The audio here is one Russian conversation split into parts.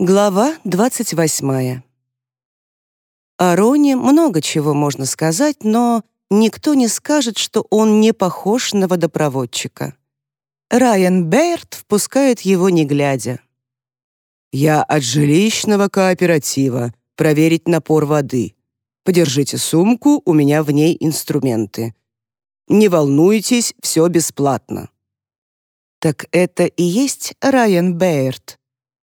Глава 28. О Роне много чего можно сказать, но никто не скажет, что он не похож на водопроводчика. Райан Бейрт впускает его не глядя. «Я от жилищного кооператива. Проверить напор воды. Подержите сумку, у меня в ней инструменты. Не волнуйтесь, все бесплатно». Так это и есть Райан Бейрт,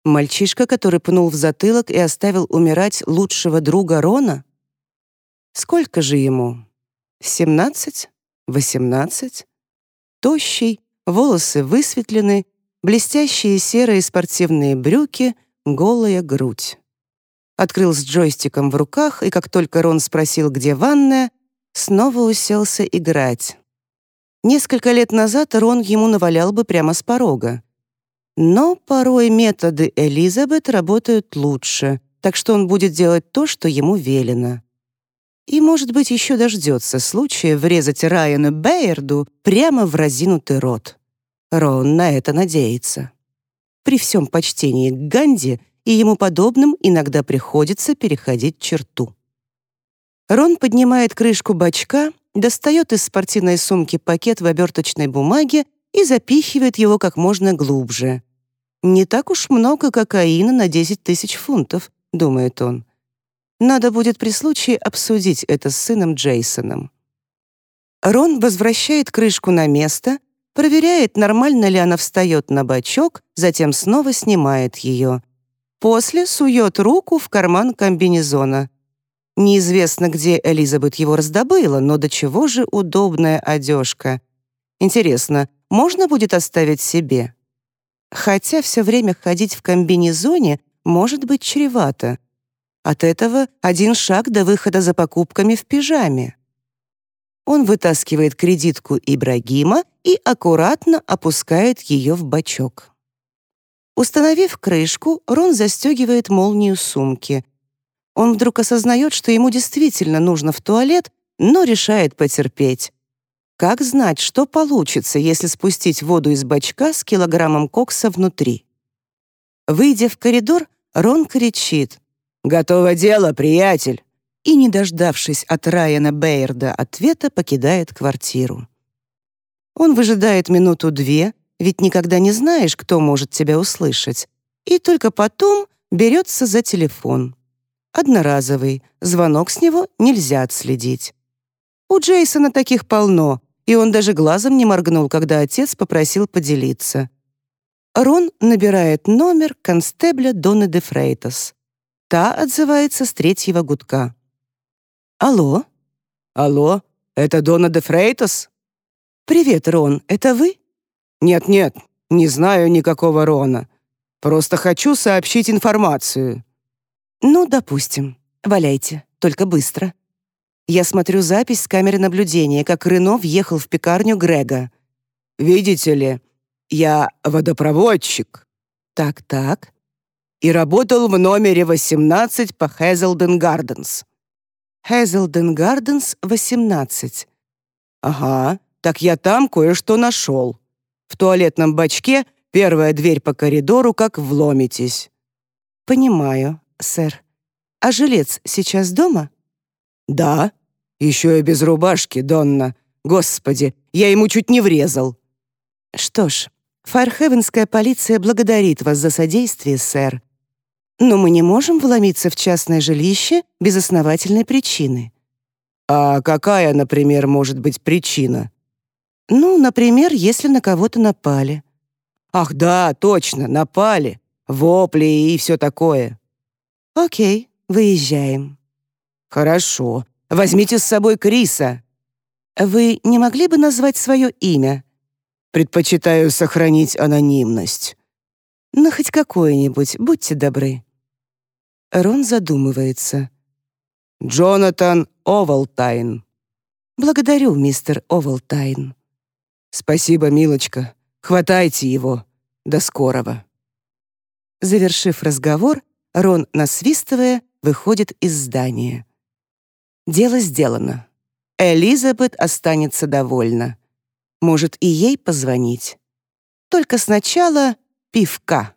Мальчишка, который пнул в затылок и оставил умирать лучшего друга Рона? Сколько же ему? Семнадцать? Восемнадцать? Тощий, волосы высветлены, блестящие серые спортивные брюки, голая грудь. Открыл с джойстиком в руках, и как только Рон спросил, где ванная, снова уселся играть. Несколько лет назад Рон ему навалял бы прямо с порога. Но порой методы Элизабет работают лучше, так что он будет делать то, что ему велено. И, может быть, еще дождется случая врезать Райану Бейерду прямо в разинутый рот. Рон на это надеется. При всем почтении к Ганди и ему подобным иногда приходится переходить черту. Рон поднимает крышку бачка, достает из спортивной сумки пакет в оберточной бумаге и запихивает его как можно глубже. «Не так уж много кокаина на 10 тысяч фунтов», — думает он. «Надо будет при случае обсудить это с сыном Джейсоном». Рон возвращает крышку на место, проверяет, нормально ли она встает на бачок, затем снова снимает ее. После сует руку в карман комбинезона. Неизвестно, где Элизабет его раздобыла, но до чего же удобная одежка. Интересно, можно будет оставить себе? Хотя все время ходить в комбинезоне может быть чревато. От этого один шаг до выхода за покупками в пижаме. Он вытаскивает кредитку Ибрагима и аккуратно опускает ее в бачок. Установив крышку, Рон застегивает молнию сумки. Он вдруг осознает, что ему действительно нужно в туалет, но решает потерпеть. Как знать, что получится, если спустить воду из бачка с килограммом кокса внутри? Выйдя в коридор, Рон кричит «Готово дело, приятель!» и, не дождавшись от Райана Бейерда ответа, покидает квартиру. Он выжидает минуту-две, ведь никогда не знаешь, кто может тебя услышать, и только потом берется за телефон. Одноразовый, звонок с него нельзя отследить. У Джейсона таких полно, и он даже глазом не моргнул, когда отец попросил поделиться. Рон набирает номер констебля Донны де Фрейтас. Та отзывается с третьего гудка. «Алло?» «Алло, это Донна де Фрейтас?» «Привет, Рон, это вы?» «Нет-нет, не знаю никакого Рона. Просто хочу сообщить информацию». «Ну, допустим. Валяйте, только быстро». Я смотрю запись с камеры наблюдения, как Рено въехал в пекарню Грега. «Видите ли, я водопроводчик». «Так-так». «И работал в номере 18 по Хэзлден Гарденс». «Хэзлден Гарденс, 18». «Ага, так я там кое-что нашел. В туалетном бачке первая дверь по коридору, как вломитесь». «Понимаю, сэр. А жилец сейчас дома?» «Да», еще и без рубашки, Донна. Господи, я ему чуть не врезал. Что ж, Фархевенская полиция благодарит вас за содействие, сэр. Но мы не можем вломиться в частное жилище без основательной причины. А какая, например, может быть причина? Ну, например, если на кого-то напали. Ах да, точно, напали. Вопли и все такое. Окей, выезжаем. Хорошо. Возьмите с собой Криса». «Вы не могли бы назвать свое имя?» «Предпочитаю сохранить анонимность». «Ну, хоть какое-нибудь, будьте добры». Рон задумывается. «Джонатан Овалтайн». «Благодарю, мистер Овалтайн». «Спасибо, милочка. Хватайте его. До скорого». Завершив разговор, Рон, насвистывая, выходит из здания. Дело сделано. Элизабет останется довольна. Может, и ей позвонить. Только сначала пивка.